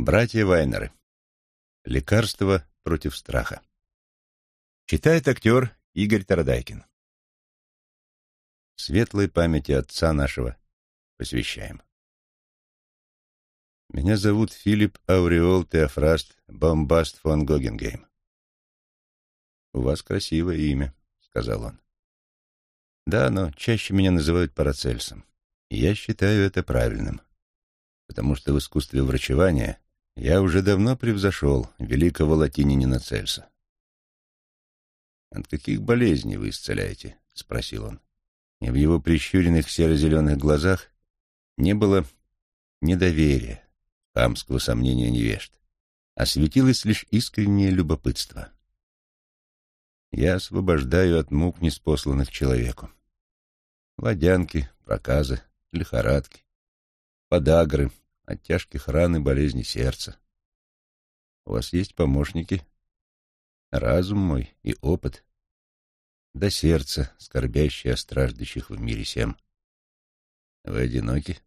Братья Вайнеры. Лекарство против страха. Читает актер Игорь Тарадайкин. Светлой памяти отца нашего посвящаем. Меня зовут Филипп Ауреол Теофраст Бомбаст фон Гогенгейм. «У вас красивое имя», — сказал он. «Да, но чаще меня называют Парацельсом. Я считаю это правильным, потому что в искусстве врачевания я уже давно превзошел великого латининина Цельса. «От каких болезней вы исцеляете?» — спросил он. И в его прищуренных серо-зеленых глазах не было недоверия, хамского сомнения невежд, а светилось лишь искреннее любопытство. Я освобождаю от мук, неспосланных человеку. Водянки, проказы, лихорадки, подагры, от тяжких ран и болезней сердца. У вас есть помощники? Разум мой и опыт. Да сердце, скорбящее о страждущих в мире сем. Вы одиноки?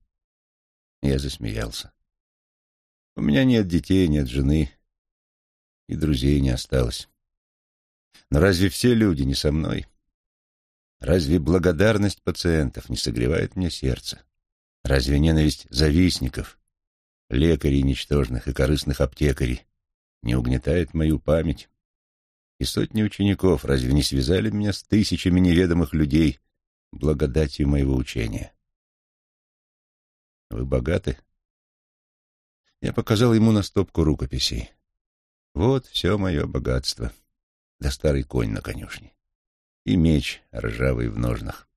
Я засмеялся. У меня нет детей, нет жены, и друзей не осталось. Но разве все люди не со мной? Разве благодарность пациентов не согревает мне сердце? Разве ненависть завистников лекарей ничтожных и корыстных аптекарей, не угнетает мою память. И сотни учеников разве не связали меня с тысячами неведомых людей благодатью моего учения? Вы богаты? Я показал ему на стопку рукописей. Вот все мое богатство. Да старый конь на конюшне. И меч ржавый в ножнах.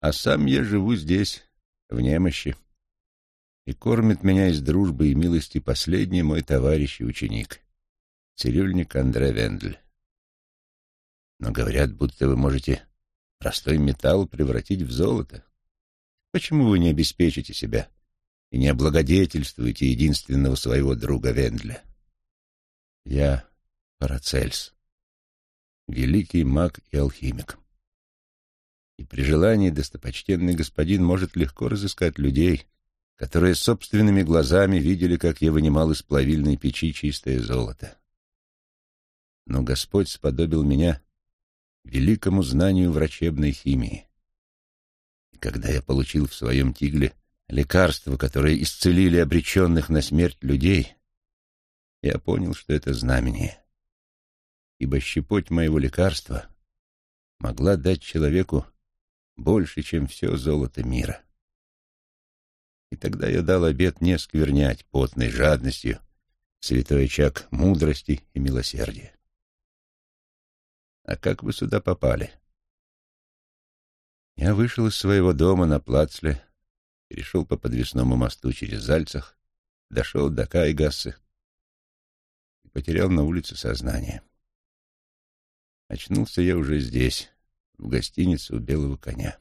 А сам я живу здесь, в немощи и кормит меня из дружбы и милости последний мой товарищ и ученик, цирюльник Андре Вендль. Но говорят, будто вы можете простой металл превратить в золото. Почему вы не обеспечите себя и не облагодетельствуете единственного своего друга Вендля? Я Парацельс, великий маг и алхимик. И при желании достопочтенный господин может легко разыскать людей, которые собственными глазами видели, как я вынимал из плавильной печи чистое золото. Но Господь сподобил меня великому знанию врачебной химии. И когда я получил в своем тигле лекарства, которые исцелили обреченных на смерть людей, я понял, что это знамение. Ибо щепоть моего лекарства могла дать человеку больше, чем все золото мира. И тогда я дал обет не сквернять потной жадностью святой очаг мудрости и милосердия. А как вы сюда попали? Я вышел из своего дома на Плацле, перешел по подвесному мосту через Зальцах, дошел до Кайгассы и потерял на улице сознание. Очнулся я уже здесь, в гостинице у Белого коня.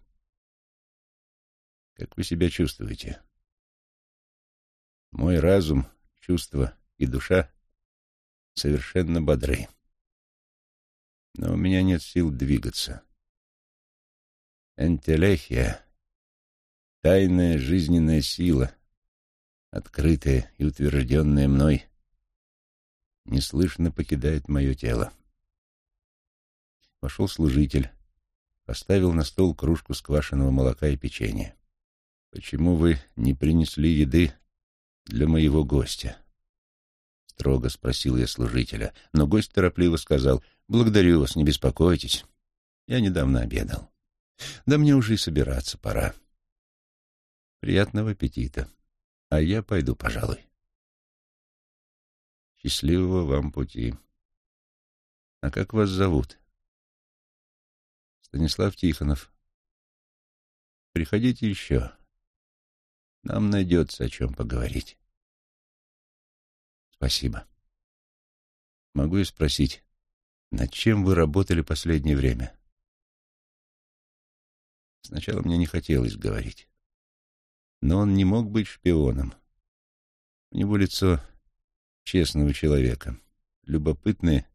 Как вы себя чувствуете? Мой разум, чувства и душа совершенно бодры. Но у меня нет сил двигаться. Энтелехия — тайная жизненная сила, открытая и утвержденная мной, неслышно покидает мое тело. Вошел служитель, поставил на стол кружку сквашенного молока и печенья. «Почему вы не принесли еды для моего гостя. Строго спросил я служителя, но гость торопливо сказал, «Благодарю вас, не беспокойтесь. Я недавно обедал. Да мне уже и собираться пора. Приятного аппетита. А я пойду, пожалуй. Счастливого вам пути. А как вас зовут? Станислав Тихонов. Приходите еще. Нам найдется о чем поговорить. Спасибо. Могу я спросить, над чем вы работали последнее время? Сначала мне не хотелось говорить. Но он не мог быть шпионом. У него лицо честного человека, любопытные,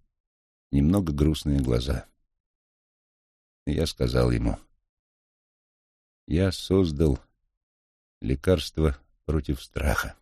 немного грустные глаза. Я сказал ему, я создал лекарство против страха.